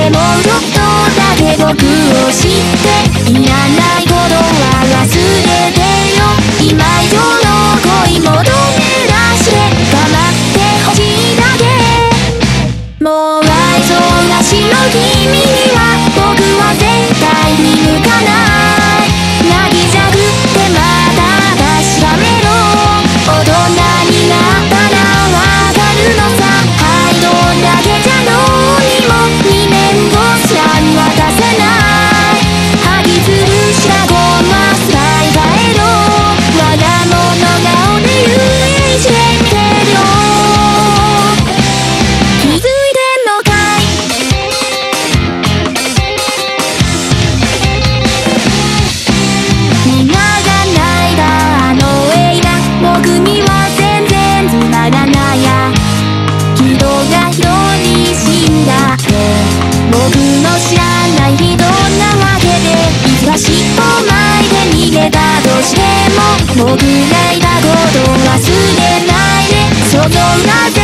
てもっとだけ僕をならなや軌道がに死んだって僕の知らない人なわけでいつ尻尾前で逃げたとしても僕がいたこと忘れないでそのなぜ